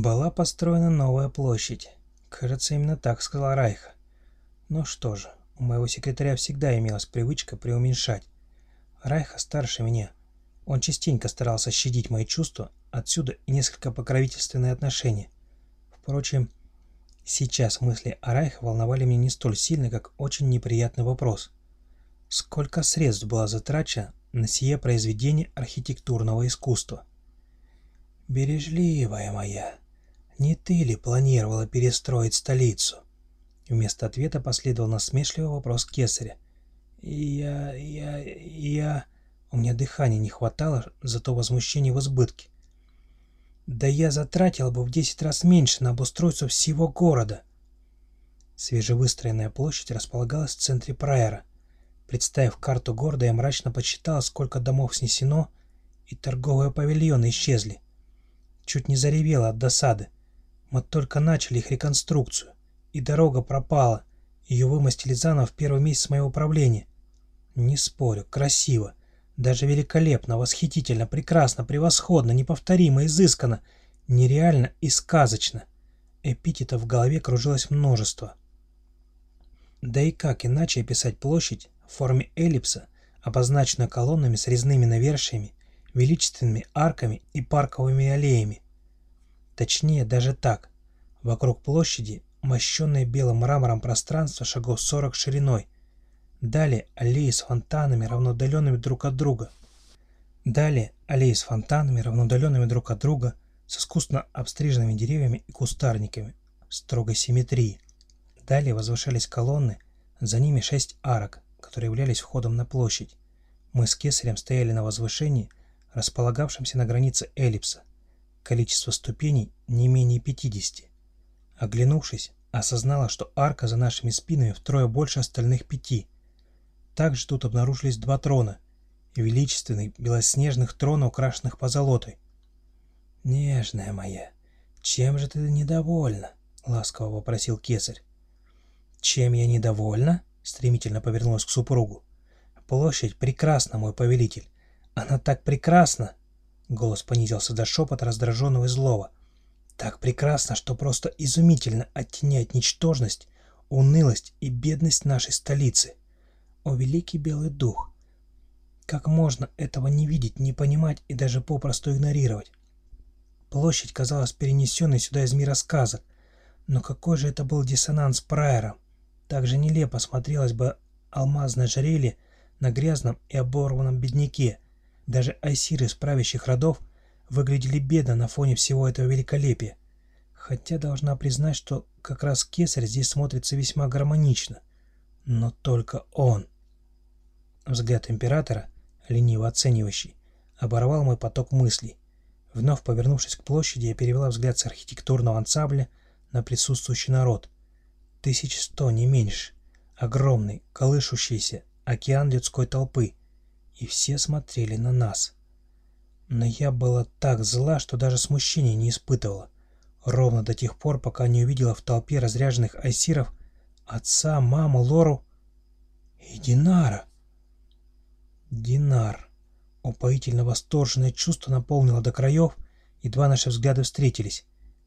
Была построена новая площадь. Кажется, именно так сказал Райха. Ну что же, у моего секретаря всегда имелась привычка преуменьшать. Райха старше меня. Он частенько старался щадить мои чувства, отсюда и несколько покровительственные отношения. Впрочем, сейчас мысли о Райхе волновали меня не столь сильно, как очень неприятный вопрос. Сколько средств было затрачено на сие произведение архитектурного искусства? «Бережливая моя, не ты ли планировала перестроить столицу?» Вместо ответа последовал насмешливый вопрос кесаря. «Я... я... я...» У меня дыхания не хватало, зато возмущение в избытке. «Да я затратил бы в десять раз меньше на обустройство всего города!» Свежевыстроенная площадь располагалась в центре Прайера. Представив карту города, я мрачно подсчитал, сколько домов снесено, и торговые павильоны исчезли. Чуть не заревела от досады. Мы только начали их реконструкцию, и дорога пропала. Ее вымостили заново в первый месяц моего правления. Не спорю, красиво. Даже великолепно, восхитительно, прекрасно, превосходно, неповторимо, изысканно, нереально и сказочно. Эпитетов в голове кружилось множество. Да и как иначе описать площадь в форме эллипса, обозначенную колоннами с резными навершиями, величественными арками и парковыми аллеями. Точнее, даже так. Вокруг площади мощенное белым мрамором пространство шагов 40 шириной. Далее аллеи с фонтанами, равноудаленными друг от друга. Далее аллеи с фонтанами, равноудаленными друг от друга, с искусно обстриженными деревьями и кустарниками, строгой симметрии. Далее возвышались колонны, за ними шесть арок, которые являлись входом на площадь. Мы с Кесарем стояли на возвышении, располагавшемся на границе эллипса. Количество ступеней не менее 50. Оглянувшись, осознала, что арка за нашими спинами втрое больше остальных пяти. Также тут обнаружились два трона, величественных белоснежных трона, украшенных позолотой. «Нежная моя, чем же ты недовольна?» — ласково попросил кесарь. «Чем я недовольна?» — стремительно повернулась к супругу. «Площадь прекрасна, мой повелитель. Она так прекрасна!» Голос понизился до шепота раздраженного и злого. «Так прекрасно, что просто изумительно оттеняет ничтожность, унылость и бедность нашей столицы. О, великий белый дух! Как можно этого не видеть, не понимать и даже попросту игнорировать? Площадь казалась перенесенной сюда из мира сказок, но какой же это был диссонанс Прайера! Так же нелепо смотрелось бы алмазное жерелье на грязном и оборванном бедняке, даже айсиры из правящих родов выглядели бедно на фоне всего этого великолепия. Хотя должна признать, что как раз кесарь здесь смотрится весьма гармонично. Но только он. Взгляд императора, лениво оценивающий, оборвал мой поток мыслей. Вновь повернувшись к площади, я перевела взгляд с архитектурного ансамбля на присутствующий народ. Тысяч сто, не меньше. Огромный, колышущийся океан людской толпы, и все смотрели на нас. Но я была так зла, что даже смущения не испытывала. Ровно до тех пор, пока не увидела в толпе разряженных айсиров отца, маму, Лору и Динара. Динар. Упоительно восторженное чувство наполнило до краев, едва наши взгляды встретились.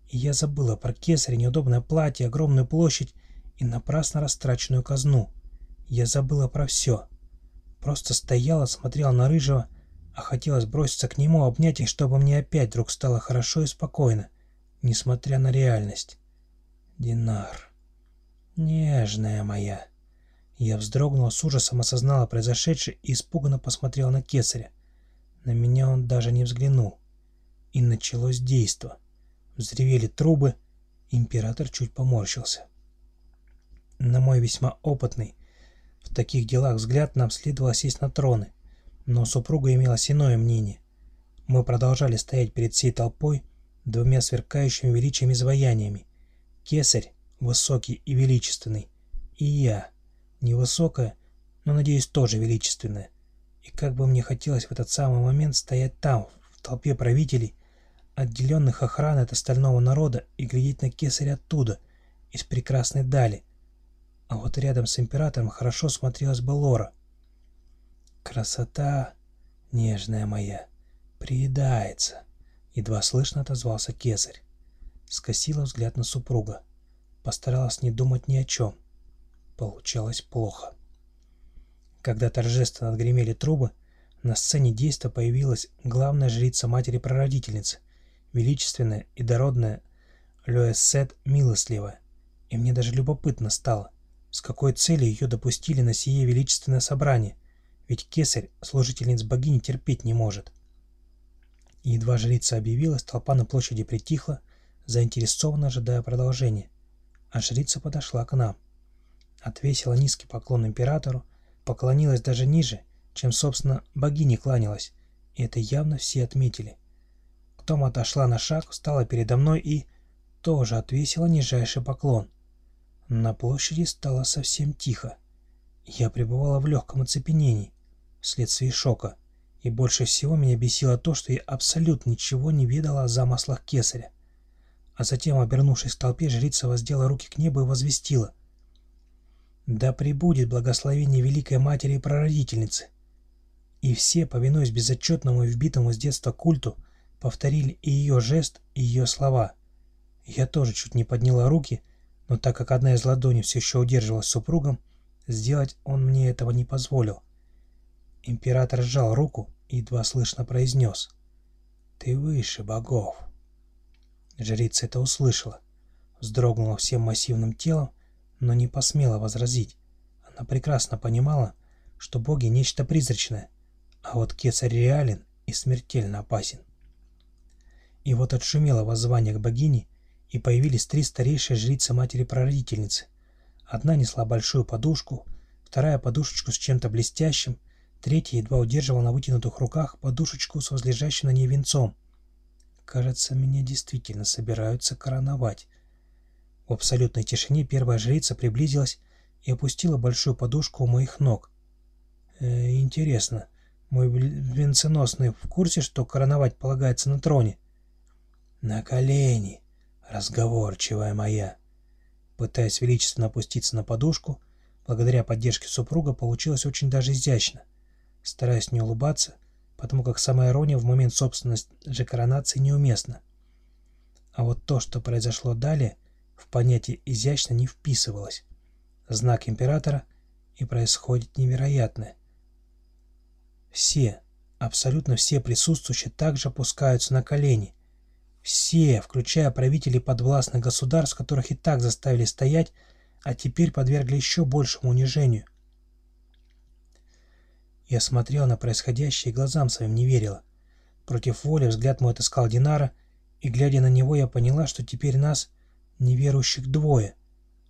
И я забыла про кесарь, неудобное платье, огромную площадь и напрасно растраченную казну. Я забыла про все. Просто стояла, смотрела на Рыжего, а хотелось броситься к нему, обнять их, чтобы мне опять вдруг стало хорошо и спокойно, несмотря на реальность. Динар. Нежная моя. Я вздрогнула, с ужасом осознала произошедшее и испуганно посмотрела на кесаря. На меня он даже не взглянул. И началось действо. Взревели трубы, император чуть поморщился. На мой весьма опытный, в таких делах взгляд нам следовало сесть на троны, но супруга имела иное мнение. Мы продолжали стоять перед всей толпой, двумя сверкающими величием изваяниями. Кесарь, высокий и величественный, и я, невысокая, но, надеюсь, тоже величественная. И как бы мне хотелось в этот самый момент стоять там, в толпе правителей, отделенных охраной от остального народа, и глядеть на кесаря оттуда, из прекрасной дали, а вот рядом с императором хорошо смотрелась бы Лора. «Красота, нежная моя, приедается», — едва слышно отозвался кесарь. скосила взгляд на супруга. Постаралась не думать ни о чем. Получалось плохо. Когда торжественно отгремели трубы, на сцене действа появилась главная жрица матери-прародительницы, величественная и дородная Лёэссет Милостливая. И мне даже любопытно стало, с какой целью ее допустили на сие величественное собрание, ведь кесарь служительниц богини терпеть не может. Едва жрица объявилась, толпа на площади притихла, заинтересованно ожидая продолжения. А жрица подошла к нам. Отвесила низкий поклон императору, поклонилась даже ниже, чем, собственно, богине кланялась, и это явно все отметили. Том отошла на шаг, встала передо мной и... тоже отвесила нижайший поклон. На площади стало совсем тихо. Я пребывала в легком оцепенении, вследствие шока, и больше всего меня бесило то, что я абсолютно ничего не ведала о замыслах кесаря. А затем, обернувшись к толпе, жрица воздела руки к небу и возвестила. «Да пребудет благословение Великой Матери и Прародительницы!» И все, повинуясь безотчетному и вбитому с детства культу, повторили и ее жест, и ее слова. Я тоже чуть не подняла руки, но так как одна из ладоней все еще удерживалась супругом, сделать он мне этого не позволил. Император сжал руку и едва слышно произнес «Ты выше богов». Жрица это услышала, вздрогнула всем массивным телом, но не посмела возразить. Она прекрасно понимала, что боги — нечто призрачное, а вот кесарь реален и смертельно опасен. И вот отшумело воззвание к богине, и появились три старейшие жрицы матери-прародительницы. Одна несла большую подушку, вторая подушечку с чем-то блестящим, третья едва удерживала на вытянутых руках подушечку с возлежащим на ней венцом. Кажется, меня действительно собираются короновать. В абсолютной тишине первая жрица приблизилась и опустила большую подушку у моих ног. Э, интересно, мой венценосный в курсе, что короновать полагается на троне? На колени, разговорчивая моя. Пытаясь величественно опуститься на подушку, благодаря поддержке супруга получилось очень даже изящно. Стараясь не улыбаться, потому как сама ирония в момент собственной же коронации неуместна. А вот то, что произошло далее, в понятие изящно не вписывалось. Знак императора, и происходит невероятное. Все, абсолютно все присутствующие также опускаются на колени. Все, включая правителей подвластных государств, которых и так заставили стоять, а теперь подвергли еще большему унижению. Я смотрел на происходящее и глазам своим не верила. Против воли взгляд мой отыскал Динара, и, глядя на него, я поняла, что теперь нас, неверующих, двое.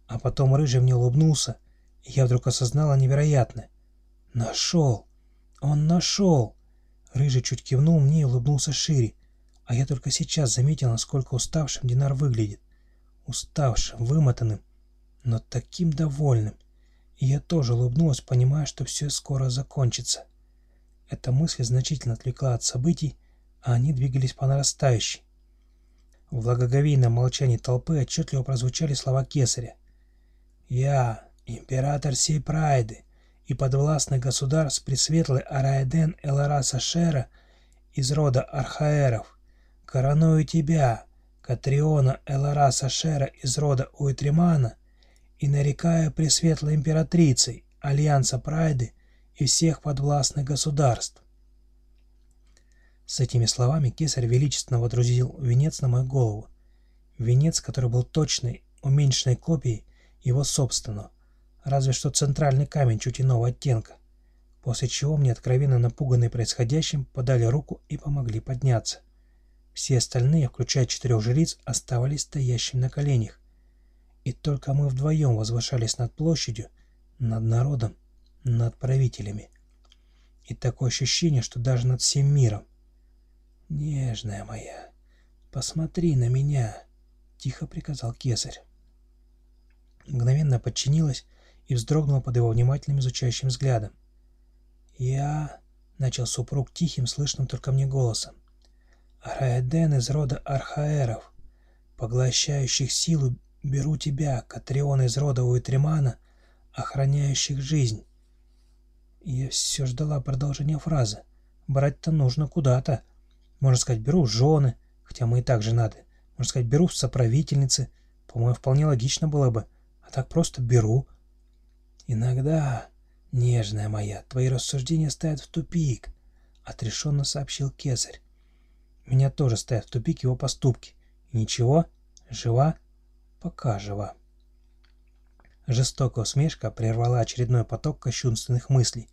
А потом Рыжий мне улыбнулся, и я вдруг осознала невероятное. Нашел! «Он нашел!» Рыжий чуть кивнул мне и улыбнулся шире, а я только сейчас заметил, насколько уставшим Динар выглядит. Уставшим, вымотанным, но таким довольным. И я тоже улыбнулась, понимая, что все скоро закончится. Эта мысль значительно отвлекла от событий, а они двигались по нарастающей. В благоговейном молчании толпы отчетливо прозвучали слова кесаря. «Я, император сей прайды, и подвластных государств Пресветлый Араэден Элараса Шера из рода Архаэров, короную тебя, Катриона Элараса Шера из рода Уитримана, и нарекая Пресветлой Императрицей Альянса Прайды и всех подвластных государств. С этими словами кесарь величественно водрузил венец на мою голову. Венец, который был точной, уменьшенной копией его собственного, разве что центральный камень чуть иного оттенка, после чего мне, откровенно напуганные происходящим, подали руку и помогли подняться. Все остальные, включая четырех жриц, оставались стоящими на коленях. И только мы вдвоем возвышались над площадью, над народом, над правителями. И такое ощущение, что даже над всем миром. «Нежная моя, посмотри на меня!» — тихо приказал кесарь. Мгновенно подчинилась и вздрогнула под его внимательным изучающим взглядом. «Я...» — начал супруг тихим, слышным только мне голосом. «Раэден из рода Архаэров, поглощающих силу, беру тебя, Катрион из рода Уитримана, охраняющих жизнь». Я все ждала продолжения фразы. Брать-то нужно куда-то. Можно сказать, беру жены, хотя мы и так женаты. Можно сказать, беру соправительницы. По-моему, вполне логично было бы. А так просто беру. Иногда, нежная моя, твои рассуждения ставят в тупик, — отрешенно сообщил Кесарь. Меня тоже ставят в тупик его поступки. И ничего, жива, пока жива. Жестокая усмешка прервала очередной поток кощунственных мыслей,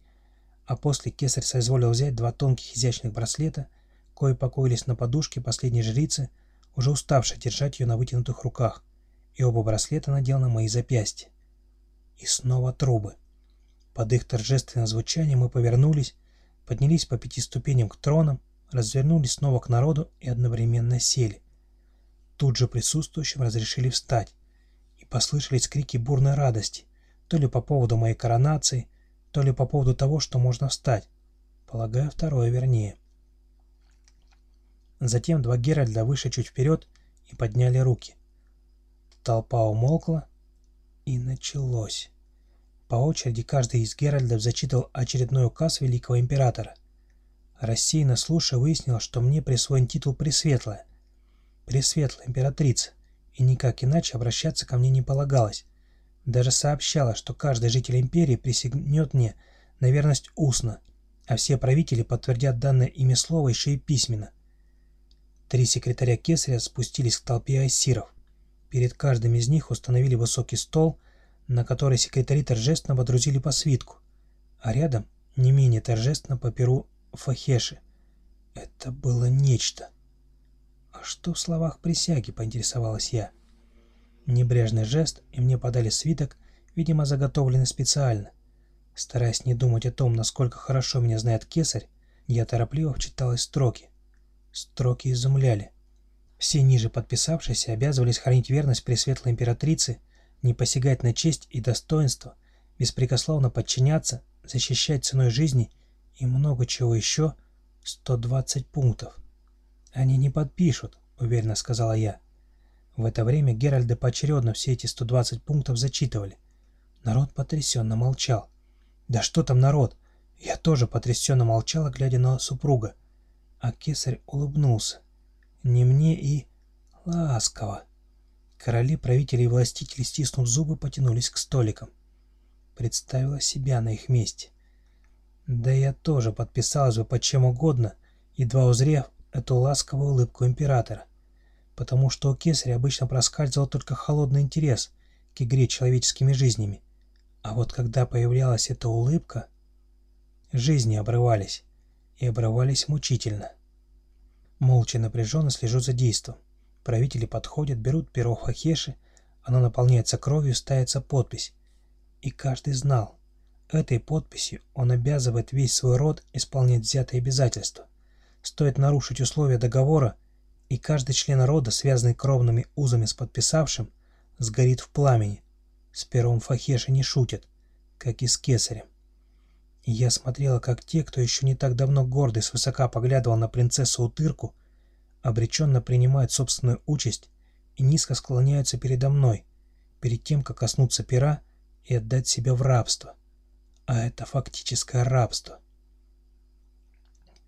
а после кесарь соизволил взять два тонких изящных браслета, кои покоились на подушке последней жрицы, уже уставшей держать ее на вытянутых руках, и оба браслета надел на мои запястья. И снова трубы. Под их торжественное звучание мы повернулись, поднялись по пяти ступеням к тронам, развернулись снова к народу и одновременно сели. Тут же присутствующим разрешили встать послышались крики бурной радости, то ли по поводу моей коронации, то ли по поводу того, что можно встать. Полагаю, второе вернее. Затем два Геральда вышли чуть вперед и подняли руки. Толпа умолкла, и началось. По очереди каждый из Геральдов зачитал очередной указ великого императора. Рассеянно слушая, выяснилось, что мне присвоен титул Пресветлая. Пресветлая императрица и никак иначе обращаться ко мне не полагалось. Даже сообщала, что каждый житель империи присягнет мне на верность устно, а все правители подтвердят данное ими слово еще и письменно. Три секретаря Кесаря спустились к толпе айсиров. Перед каждым из них установили высокий стол, на который секретари торжественно водрузили по свитку, а рядом не менее торжественно по перу Фахеши. Это было нечто. «А что в словах присяги?» — поинтересовалась я. Небрежный жест, и мне подали свиток, видимо, заготовленный специально. Стараясь не думать о том, насколько хорошо меня знает кесарь, я торопливо вчиталась строки. Строки изумляли. Все ниже подписавшиеся обязывались хранить верность Пресветлой Императрице, не посягать на честь и достоинство, беспрекословно подчиняться, защищать ценой жизни и много чего еще, 120 пунктов. «Они не подпишут», — уверенно сказала я. В это время Геральды поочередно все эти 120 пунктов зачитывали. Народ потрясенно молчал. «Да что там народ?» Я тоже потрясенно молчала, глядя на супруга. А кесарь улыбнулся. Не мне и... ласково. Короли, правители и властители, стиснув зубы, потянулись к столикам. Представила себя на их месте. Да я тоже подписалась бы под чем угодно, едва узрев эту ласковую улыбку императора, потому что у кесаря обычно проскальзывал только холодный интерес к игре человеческими жизнями. А вот когда появлялась эта улыбка, жизни обрывались, и обрывались мучительно. Молча напряженно слежу за действом. Правители подходят, берут перо Хахеши, оно наполняется кровью, ставится подпись. И каждый знал, этой подписью он обязывает весь свой род исполнять взятые обязательства. Стоит нарушить условия договора, и каждый член рода, связанный кровными узами с подписавшим, сгорит в пламени. С первым Фахеши не шутят, как и с Кесарем. И я смотрела, как те, кто еще не так давно гордый свысока поглядывал на принцессу Утырку, обреченно принимают собственную участь и низко склоняются передо мной, перед тем, как коснуться пера и отдать себя в рабство. А это фактическое рабство.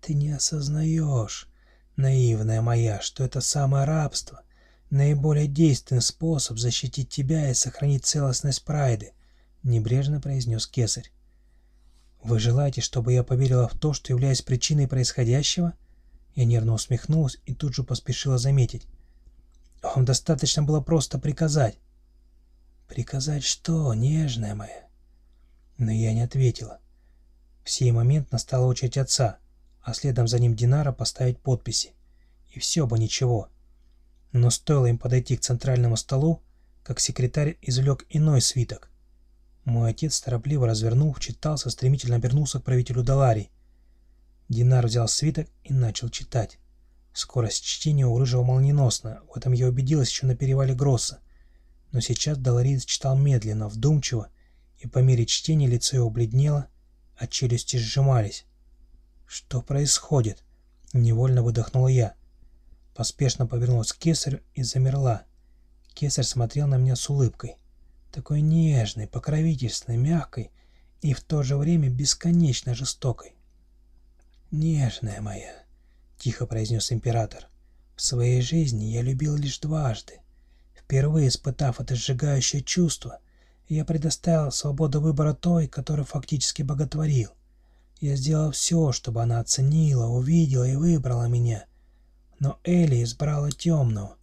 Ты не осознаешь, наивная моя, что это самое рабство — наиболее действенный способ защитить тебя и сохранить целостность Прайды, — небрежно произнес кесарь. «Вы желаете, чтобы я поверила в то, что являюсь причиной происходящего?» Я нервно усмехнулась и тут же поспешила заметить. «Вам достаточно было просто приказать». «Приказать что, нежная моя?» Но я не ответила. В сей момент настала очередь отца — а следом за ним Динара поставить подписи. И все бы ничего. Но стоило им подойти к центральному столу, как секретарь извлек иной свиток. Мой отец торопливо развернул, вчитался, стремительно обернулся к правителю Даларии. Динар взял свиток и начал читать. Скорость чтения у Рыжего молниеносна, в этом я убедилась еще на перевале Гросса. Но сейчас Далариец читал медленно, вдумчиво, и по мере чтения лицо его бледнело, а челюсти сжимались. «Что происходит?» — невольно выдохнула я. Поспешно повернулась к кесарю и замерла. Кесарь смотрел на меня с улыбкой. Такой нежной, покровительственной, мягкой и в то же время бесконечно жестокой. «Нежная моя», — тихо произнес император. В своей жизни я любил лишь дважды. Впервые испытав это сжигающее чувство, я предоставил свободу выбора той, которую фактически боготворил. Я сделал все, чтобы она оценила, увидела и выбрала меня. Но Элли избрала темного.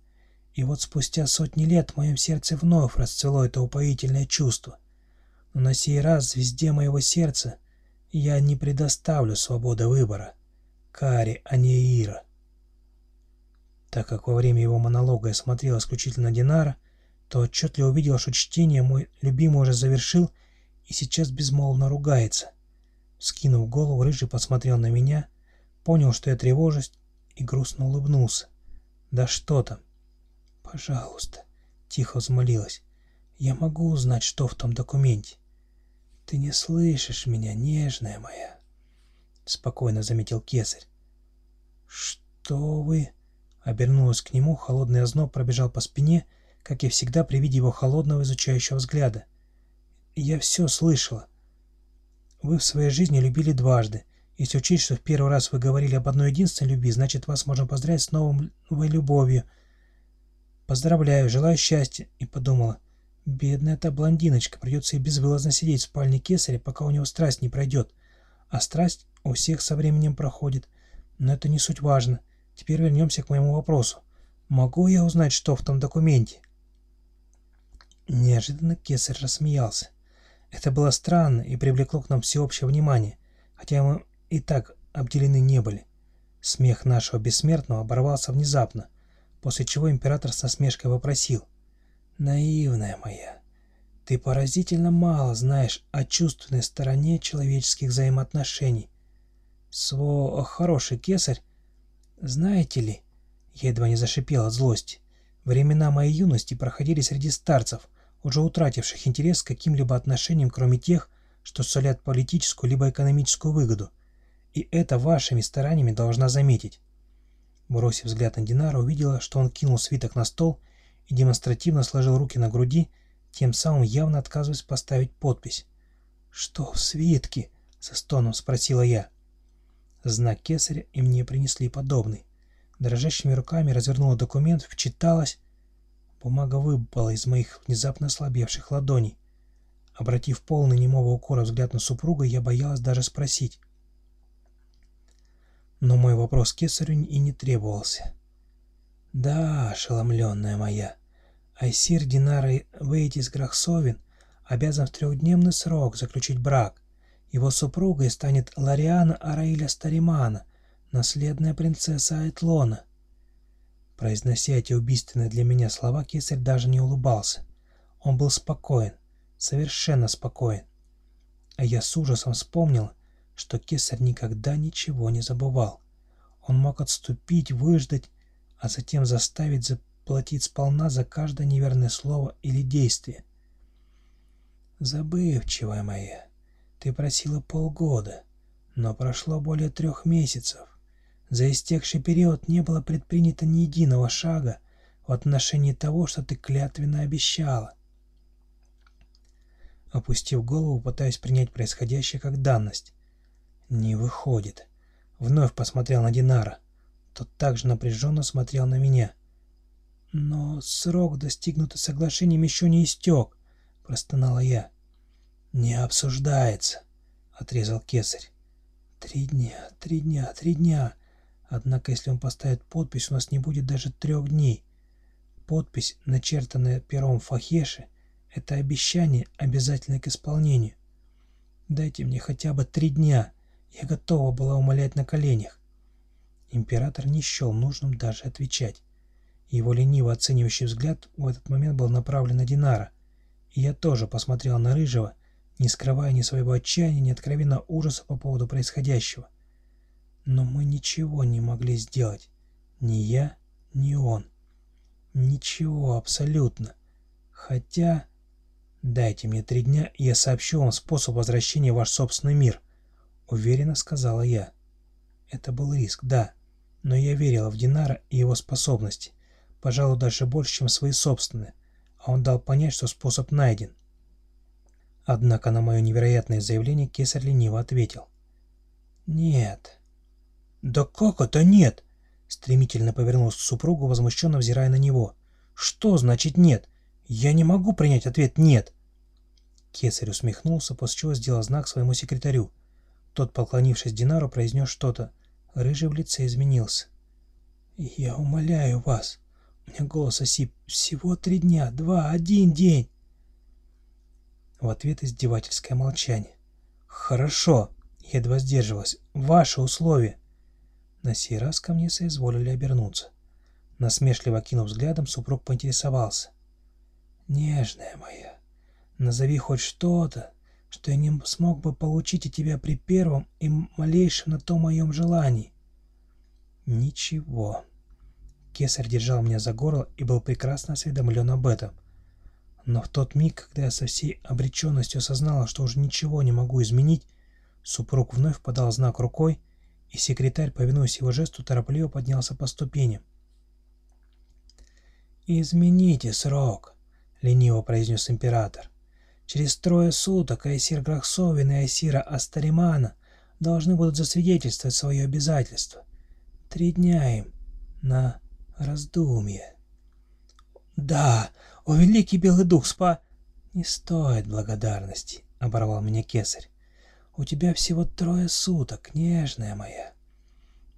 И вот спустя сотни лет в моем сердце вновь расцвело это упоительное чувство. Но на сей раз звезде моего сердца я не предоставлю свободы выбора. Кари, а не Ира. Так как во время его монолога я смотрел исключительно на Динара, то отчетливо увидел, что чтение мой любимый уже завершил и сейчас безмолвно ругается. Скинув голову, Рыжий посмотрел на меня, понял, что я тревожусь, и грустно улыбнулся. «Да что там?» «Пожалуйста», — тихо взмолилась, — «я могу узнать, что в том документе». «Ты не слышишь меня, нежная моя», — спокойно заметил кесарь. «Что вы...» Обернулась к нему, холодный озноб пробежал по спине, как и всегда при виде его холодного изучающего взгляда. «Я все слышала. Вы в своей жизни любили дважды. Если учесть, что в первый раз вы говорили об одной единственной любви, значит, вас можно поздравить с новой любовью. Поздравляю, желаю счастья». И подумала, бедная эта блондиночка, придется ей безвылазно сидеть в спальне кесаря, пока у него страсть не пройдет. А страсть у всех со временем проходит. Но это не суть важно. Теперь вернемся к моему вопросу. Могу я узнать, что в том документе? Неожиданно кесарь рассмеялся. Это было странно и привлекло к нам всеобщее внимание, хотя мы и так обделены не были. Смех нашего бессмертного оборвался внезапно, после чего император с насмешкой вопросил. «Наивная моя, ты поразительно мало знаешь о чувственной стороне человеческих взаимоотношений. Сво хороший кесарь «Знаете ли...» Я едва не зашипел от злости. Времена моей юности проходили среди старцев, уже утративших интерес к каким-либо отношениям, кроме тех, что солят политическую либо экономическую выгоду. И это вашими стараниями должна заметить. Бросив взгляд на Динара, увидела, что он кинул свиток на стол и демонстративно сложил руки на груди, тем самым явно отказываясь поставить подпись. «Что в свитке?» — со стоном спросила я. Знак кесаря и мне принесли подобный. Дрожащими руками развернула документ, вчиталась. Бумага выпала из моих внезапно ослабевших ладоней. Обратив полный немого укора взгляд на супруга, я боялась даже спросить. Но мой вопрос кесарю и не требовался. «Да, ошеломленная моя, Айсир Динар Вейтис Грахсовин обязан в трехдневный срок заключить брак, его супругой станет Лариана Араиля Старимана, наследная принцесса Айтлона. Произнося эти убийственные для меня слова, кесарь даже не улыбался. Он был спокоен, совершенно спокоен. А я с ужасом вспомнил, что кесарь никогда ничего не забывал. Он мог отступить, выждать, а затем заставить заплатить сполна за каждое неверное слово или действие. Забывчивая моя, ты просила полгода, но прошло более трех месяцев. За истекший период не было предпринято ни единого шага в отношении того, что ты клятвенно обещала. Опустив голову, пытаясь принять происходящее как данность. Не выходит. Вновь посмотрел на Динара. Тот также напряженно смотрел на меня. «Но срок, достигнутый соглашением, еще не истек», — простонала я. «Не обсуждается», — отрезал кесарь. «Три дня, три дня, три дня. Однако, если он поставит подпись, у нас не будет даже трех дней. Подпись, начертанная пером Фахеши, это обещание, обязательное к исполнению. Дайте мне хотя бы три дня. Я готова была умолять на коленях». Император не счел нужным даже отвечать. Его лениво оценивающий взгляд в этот момент был направлен на Динара, и я тоже посмотрел на Рыжего, не скрывая ни своего отчаяния, ни откровенно ужаса по поводу происходящего. Но мы ничего не могли сделать. Ни я, ни он. Ничего абсолютно. Хотя... «Дайте мне три дня, и я сообщу вам способ возвращения в ваш собственный мир», — уверенно сказала я. Это был риск, да, но я верила в Динара и его способности, пожалуй, даже больше, чем свои собственные, а он дал понять, что способ найден. Однако на мое невероятное заявление кесарь лениво ответил. «Нет». «Да как это нет?» Стремительно повернулся к супругу, возмущенно взирая на него. «Что значит нет? Я не могу принять ответ «нет». Кесарь усмехнулся, после чего сделал знак своему секретарю. Тот, поклонившись Динару, произнес что-то. Рыжий в лице изменился. «Я умоляю вас. Меня голос осип. Всего три дня, два, один день». В ответ издевательское молчание. «Хорошо», — едва сдерживалась. «Ваши условия». На сей раз ко мне соизволили обернуться. Насмешливо кинув взглядом, супруг поинтересовался. «Нежная моя, назови хоть что-то, что я не смог бы получить от тебя при первом и малейшем на то моем желании». «Ничего». Кесарь держал меня за горло и был прекрасно осведомлен об этом. Но в тот миг, когда я со всей обреченностью осознала, что уже ничего не могу изменить, супруг вновь подал знак рукой, и секретарь, повинуясь его жесту, торопливо поднялся по ступеням. «Измените срок», — лениво произнес император. «Через трое суток Айсир Грахсовин и Айсира Астаримана должны будут засвидетельствовать свое обязательство. Три дня им на раздумье». «Да, о великий белый дух, спа...» «Не стоит благодарности», — оборвал меня кесарь. «У тебя всего трое суток, нежная моя».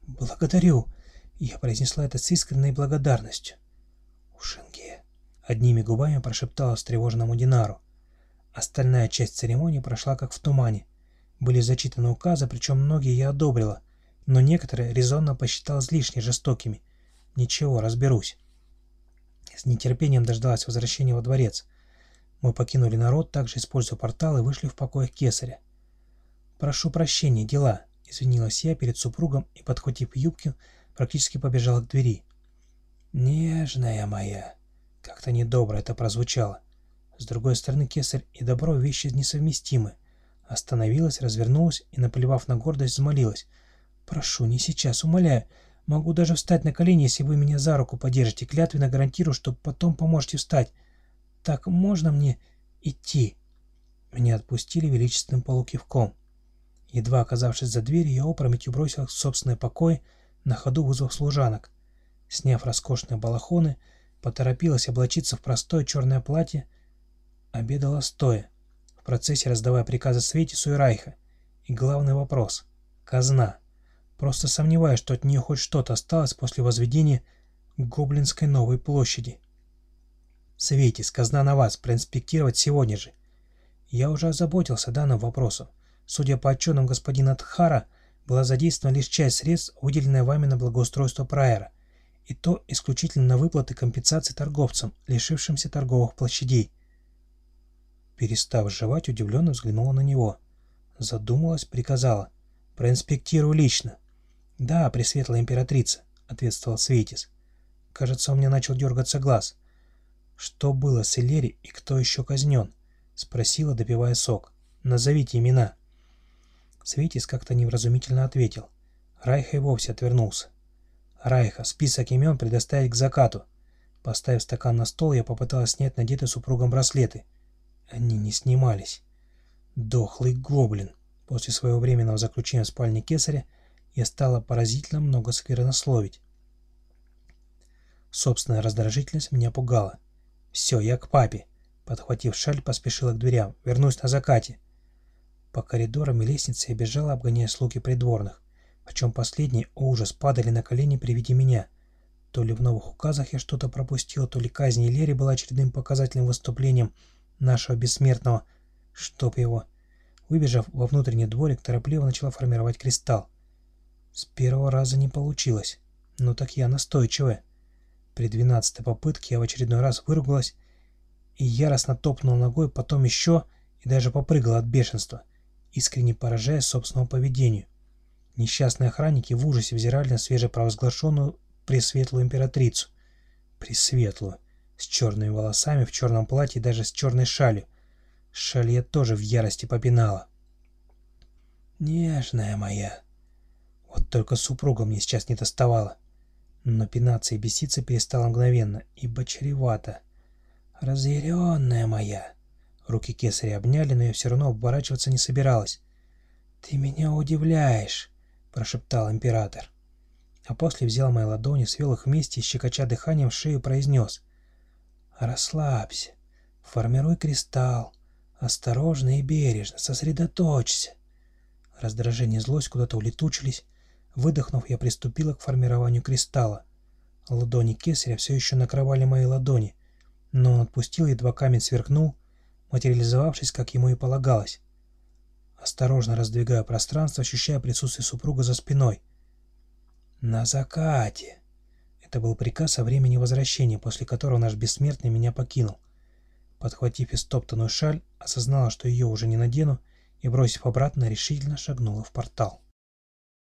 «Благодарю», — я произнесла это с искренней благодарностью. «Ушинге», — одними губами прошептала встревоженному Динару. Остальная часть церемонии прошла как в тумане. Были зачитаны указы, причем многие я одобрила, но некоторые резонно посчитал излишне жестокими. Ничего, разберусь. С нетерпением дождалась возвращения во дворец. Мы покинули народ, также используя портал, и вышли в покоях кесаря. «Прошу прощения, дела», — извинилась я перед супругом и, подхватив юбки, практически побежала к двери. «Нежная моя!» Как-то недобро это прозвучало. С другой стороны, кесарь и добро — вещи несовместимы. Остановилась, развернулась и, наплевав на гордость, взмолилась. «Прошу, не сейчас, умоляю. Могу даже встать на колени, если вы меня за руку подержите. Клятвенно гарантирую, что потом поможете встать. Так можно мне идти?» Меня отпустили величественным полукивком. Едва оказавшись за дверью, я опрометью бросил в собственный покой, на ходу вызвав служанок. Сняв роскошные балахоны, поторопилась облачиться в простое черное платье, обедала стоя, в процессе раздавая приказы Светису и Райха. И главный вопрос — казна. Просто сомневаюсь, что от нее хоть что-то осталось после возведения Гоблинской новой площади. Светис, казна на вас, проинспектировать сегодня же. Я уже озаботился данным вопросом. Судя по отчетам господина Тхара, была задействована лишь часть средств, выделенная вами на благоустройство Прайера, и то исключительно на выплаты компенсации торговцам, лишившимся торговых площадей. Перестав жевать, удивленно взглянула на него. Задумалась, приказала. «Проинспектирую лично». «Да, Пресветлая Императрица», — ответствовал Светис. «Кажется, у меня начал дергаться глаз». «Что было с Элери и кто еще казнен?» — спросила, допивая сок. «Назовите имена». Светис как-то невразумительно ответил. Райха и вовсе отвернулся. «Райха, список имен предоставить к закату». Поставив стакан на стол, я попыталась снять надетые супругом браслеты. Они не снимались. Дохлый гоблин. После своего временного заключения в спальне кесаря я стала поразительно много сквернословить. Собственная раздражительность меня пугала. «Все, я к папе!» Подхватив шаль, поспешила к дверям. «Вернусь на закате!» По коридорам и лестнице я бежала, обгоняя слуги придворных. Причем последние, о ужас, падали на колени при виде меня. То ли в новых указах я что-то пропустил, то ли казнь Лери была очередным показательным выступлением нашего бессмертного, чтоб его. Выбежав во внутренний дворик, торопливо начала формировать кристалл. С первого раза не получилось. Ну так я настойчивая. При двенадцатой попытке я в очередной раз выругалась и яростно топнула ногой, потом еще и даже попрыгала от бешенства, искренне поражаясь собственному поведению. Несчастные охранники в ужасе взирали на свежепровозглашенную Пресветлую императрицу. Пресветлую. С черными волосами, в черном платье и даже с черной шалью. Шаль я тоже в ярости попинала. «Нежная моя», вот только супруга мне сейчас не доставала. Но пинаться и беситься перестала мгновенно, ибо чревато. «Разъяренная моя!» Руки кесаря обняли, но я все равно оборачиваться не собиралась. «Ты меня удивляешь», — прошептал император. а после взял мои ладони, свел их вместе и, щекоча дыханием шею, произнес «Расслабься, формируй кристалл, осторожно и бережно, сосредоточься». Раздражение и злость куда-то улетучились. Выдохнув, я приступила к формированию кристалла. Ладони кесаря все еще накрывали мои ладони, но он отпустил, едва камень сверкнул, материализовавшись, как ему и полагалось. Осторожно раздвигая пространство, ощущая присутствие супруга за спиной. «На закате!» Это был приказ о времени возвращения, после которого наш бессмертный меня покинул. Подхватив истоптанную шаль, осознала, что ее уже не надену, и, бросив обратно, решительно шагнула в портал.